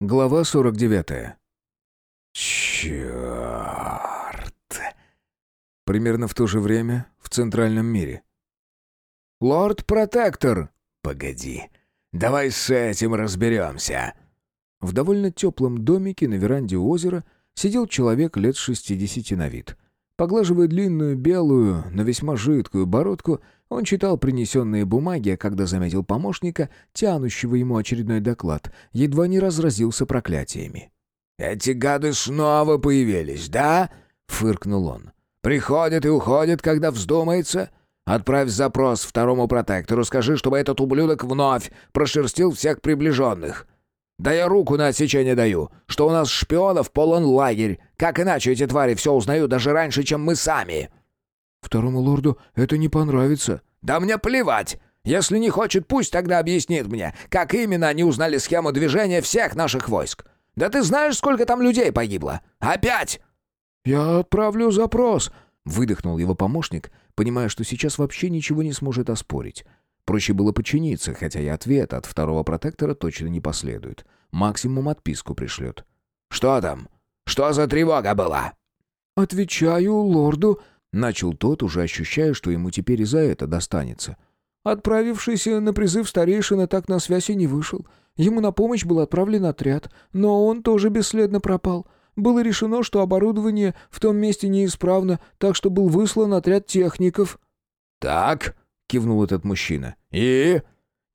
Глава 49. Черт! Примерно в то же время в центральном мире. «Лорд-протектор!» «Погоди, давай с этим разберемся!» В довольно теплом домике на веранде озера сидел человек лет 60 на вид. Поглаживая длинную белую, но весьма жидкую бородку, он читал принесенные бумаги, а когда заметил помощника, тянущего ему очередной доклад, едва не разразился проклятиями. «Эти гады снова появились, да?» — фыркнул он. «Приходят и уходят, когда вздумается. Отправь запрос второму протектору, скажи, чтобы этот ублюдок вновь прошерстил всех приближенных. Да я руку на отсечение даю, что у нас шпионов полон лагерь. Как иначе эти твари все узнают даже раньше, чем мы сами?» «Второму лорду это не понравится». «Да мне плевать! Если не хочет, пусть тогда объяснит мне, как именно они узнали схему движения всех наших войск. Да ты знаешь, сколько там людей погибло? Опять!» «Я отправлю запрос», — выдохнул его помощник, понимая, что сейчас вообще ничего не сможет оспорить. Проще было подчиниться, хотя и ответ от второго протектора точно не последует. Максимум отписку пришлет. «Что там? Что за тревога была?» «Отвечаю лорду», Начал тот, уже ощущая, что ему теперь и за это достанется. Отправившийся на призыв старейшина так на связь и не вышел. Ему на помощь был отправлен отряд, но он тоже бесследно пропал. Было решено, что оборудование в том месте неисправно, так что был выслан отряд техников. «Так», — кивнул этот мужчина. «И?»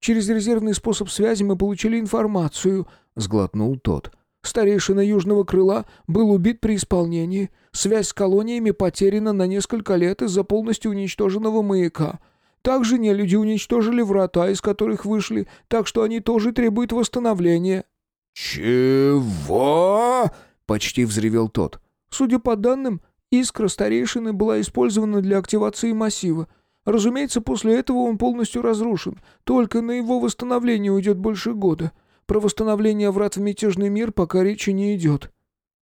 «Через резервный способ связи мы получили информацию», — сглотнул тот. Старейшина Южного Крыла был убит при исполнении. Связь с колониями потеряна на несколько лет из-за полностью уничтоженного маяка. Также нелюди уничтожили врата, из которых вышли, так что они тоже требуют восстановления». «Чего?» — почти взревел тот. «Судя по данным, искра старейшины была использована для активации массива. Разумеется, после этого он полностью разрушен. Только на его восстановление уйдет больше года. Про восстановление врат в мятежный мир пока речи не идет».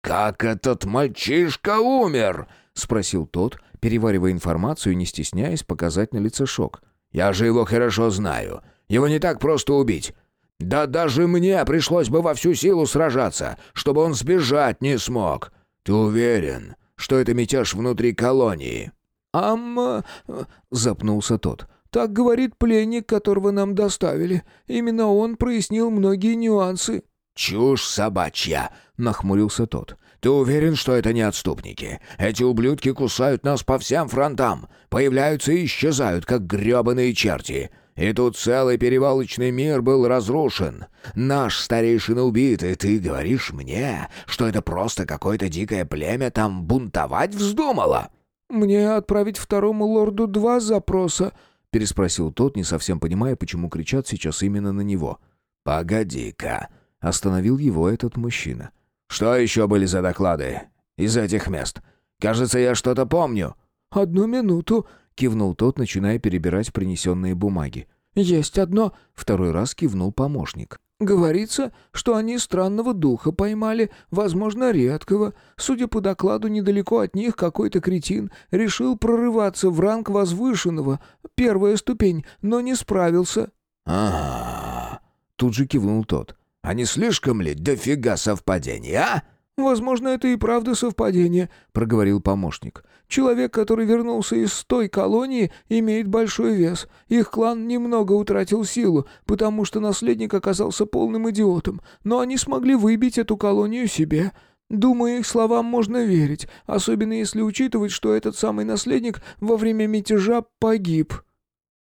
«Как этот мальчишка умер?» — спросил тот, переваривая информацию и не стесняясь показать на лице шок. «Я же его хорошо знаю. Его не так просто убить. Да даже мне пришлось бы во всю силу сражаться, чтобы он сбежать не смог. Ты уверен, что это мятеж внутри колонии?» «Ам...» — запнулся тот. «Так говорит пленник, которого нам доставили. Именно он прояснил многие нюансы». «Чушь собачья!» — нахмурился тот. «Ты уверен, что это не отступники? Эти ублюдки кусают нас по всем фронтам, появляются и исчезают, как гребаные черти. И тут целый перевалочный мир был разрушен. Наш старейшина убит, и ты говоришь мне, что это просто какое-то дикое племя там бунтовать вздумало?» «Мне отправить второму лорду два запроса», переспросил тот, не совсем понимая, почему кричат сейчас именно на него. «Погоди-ка», — остановил его этот мужчина. «Что еще были за доклады из этих мест? Кажется, я что-то помню». «Одну минуту», — кивнул тот, начиная перебирать принесенные бумаги. «Есть одно», — второй раз кивнул помощник. Говорится, что они странного духа поймали, возможно, редкого. Судя по докладу, недалеко от них какой-то кретин решил прорываться в ранг возвышенного, первая ступень, но не справился. «Ага», — тут же кивнул тот. «А не слишком ли дофига совпадений, а?» «Возможно, это и правда совпадение», — проговорил помощник. «Человек, который вернулся из той колонии, имеет большой вес. Их клан немного утратил силу, потому что наследник оказался полным идиотом, но они смогли выбить эту колонию себе». Думаю, их словам можно верить, особенно если учитывать, что этот самый наследник во время мятежа погиб».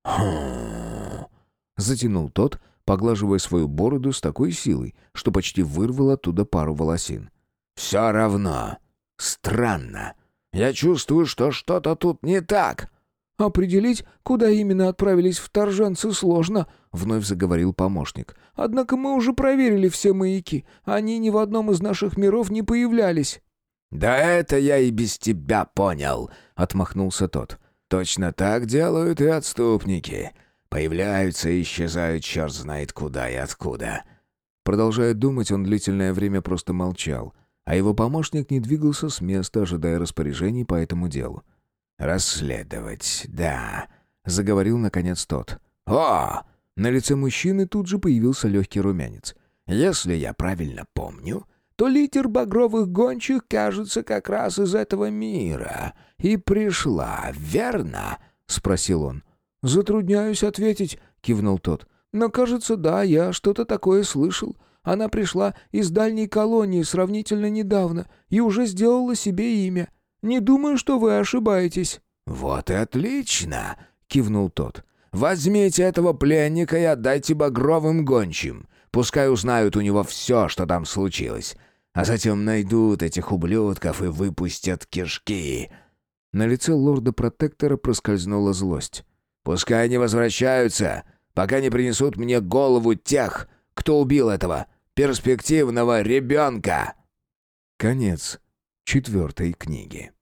«Хм...» — затянул тот, поглаживая свою бороду с такой силой, что почти вырвал оттуда пару волосин. «Все равно. Странно. Я чувствую, что что-то тут не так». «Определить, куда именно отправились вторженцы, сложно», — вновь заговорил помощник. «Однако мы уже проверили все маяки. Они ни в одном из наших миров не появлялись». «Да это я и без тебя понял», — отмахнулся тот. «Точно так делают и отступники. Появляются и исчезают черт знает куда и откуда». Продолжая думать, он длительное время просто молчал, а его помощник не двигался с места, ожидая распоряжений по этому делу. «Расследовать, да», — заговорил наконец тот. «О!» На лице мужчины тут же появился легкий румянец. Если я правильно помню, то литер багровых гончих, кажется, как раз из этого мира. И пришла, верно?» — спросил он. «Затрудняюсь ответить», — кивнул тот. «Но, кажется, да, я что-то такое слышал. Она пришла из дальней колонии сравнительно недавно и уже сделала себе имя. Не думаю, что вы ошибаетесь». «Вот и отлично!» — кивнул тот. «Возьмите этого пленника и отдайте багровым гончим. Пускай узнают у него все, что там случилось. А затем найдут этих ублюдков и выпустят кишки». На лице лорда-протектора проскользнула злость. «Пускай они возвращаются, пока не принесут мне голову тех, кто убил этого перспективного ребенка». Конец четвертой книги.